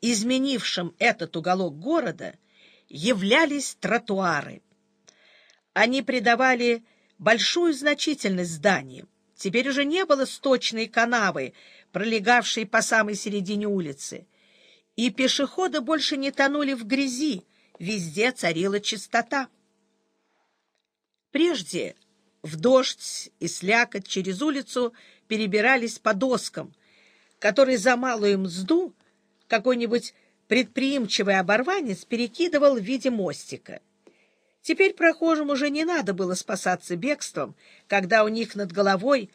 изменившим этот уголок города, являлись тротуары. Они придавали большую значительность зданиям. Теперь уже не было сточной канавы, пролегавшей по самой середине улицы, и пешеходы больше не тонули в грязи, везде царила чистота. Прежде в дождь и слякоть через улицу перебирались по доскам, которые за малую мзду какой-нибудь предприимчивый оборванец перекидывал в виде мостика. Теперь прохожим уже не надо было спасаться бегством, когда у них над головой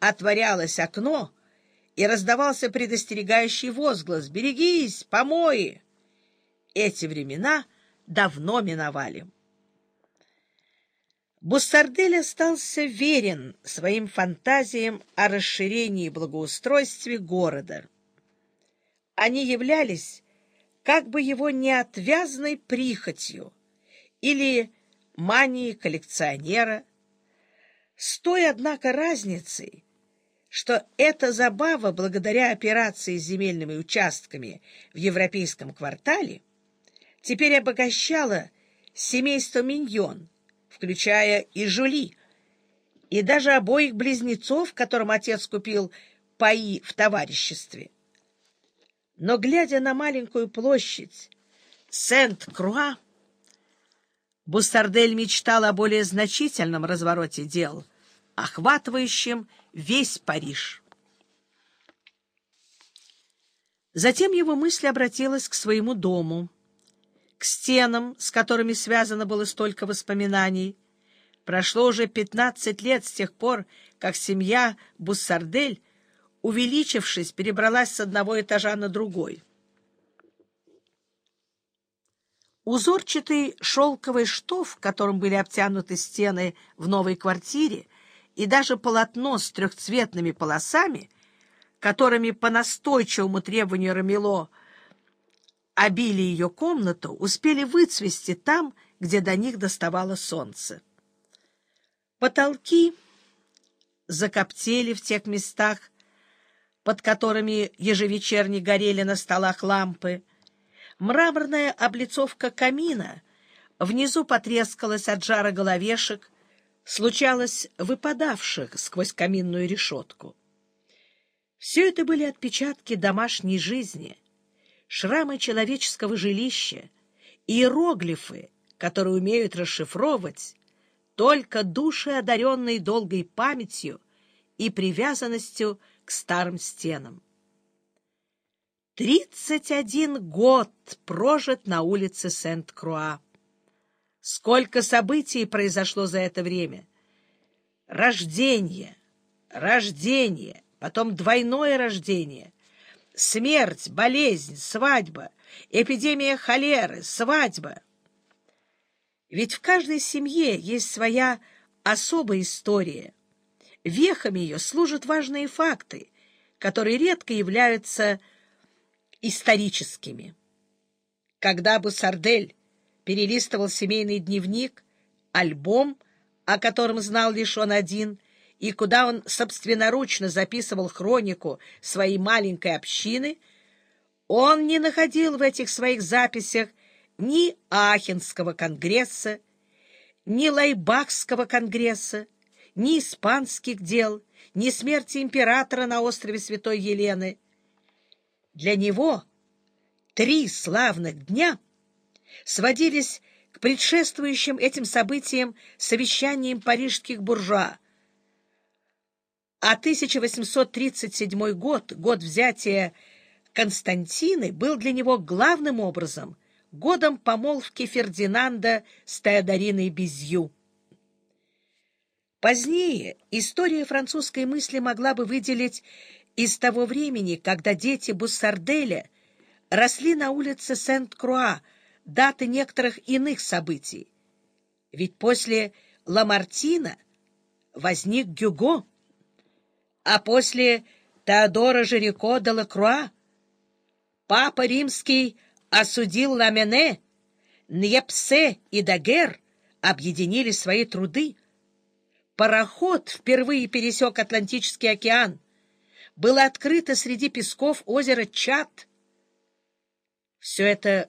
отворялось окно и раздавался предостерегающий возглас «Берегись, помои!». Эти времена давно миновали. Буссардель остался верен своим фантазиям о расширении и благоустройстве города. Они являлись как бы его неотвязной прихотью или манией коллекционера, с той, однако, разницей, что эта забава, благодаря операции с земельными участками в европейском квартале, теперь обогащала семейство Миньон, включая и Жули, и даже обоих близнецов, которым отец купил паи в товариществе. Но, глядя на маленькую площадь Сент-Круа, Буссардель мечтал о более значительном развороте дел, охватывающем весь Париж. Затем его мысль обратилась к своему дому, к стенам, с которыми связано было столько воспоминаний. Прошло уже пятнадцать лет с тех пор, как семья Буссардель увеличившись, перебралась с одного этажа на другой. Узорчатый шелковый штоф, которым были обтянуты стены в новой квартире, и даже полотно с трехцветными полосами, которыми по настойчивому требованию Рамило обили ее комнату, успели выцвести там, где до них доставало солнце. Потолки закоптели в тех местах, под которыми ежевечерне горели на столах лампы. Мраморная облицовка камина внизу потрескалась от жара головешек, случалось выпадавших сквозь каминную решетку. Все это были отпечатки домашней жизни, шрамы человеческого жилища, иероглифы, которые умеют расшифровывать только души, одаренные долгой памятью и привязанностью к старым стенам. Тридцать один год прожит на улице Сент-Круа. Сколько событий произошло за это время! Рождение, рождение, потом двойное рождение, смерть, болезнь, свадьба, эпидемия холеры, свадьба. Ведь в каждой семье есть своя особая история, Вехами ее служат важные факты, которые редко являются историческими. Когда бы Сардель перелистывал семейный дневник, альбом, о котором знал лишь он один, и куда он собственноручно записывал хронику своей маленькой общины, он не находил в этих своих записях ни Ахенского конгресса, ни Лайбахского конгресса, ни испанских дел, ни смерти императора на острове Святой Елены. Для него три славных дня сводились к предшествующим этим событиям совещаниям парижских буржуа. А 1837 год, год взятия Константины, был для него главным образом годом помолвки Фердинанда с Теодориной Безью. Позднее история французской мысли могла бы выделить из того времени, когда дети Буссарделя росли на улице Сент-Круа, даты некоторых иных событий. Ведь после Ламартина возник Гюго, а после Теодора Жирико де Лакруа Папа Римский осудил Ламене, Ньепсе и Дагер объединили свои труды, Пароход впервые пересек Атлантический океан. Было открыто среди песков озера Чат. Все это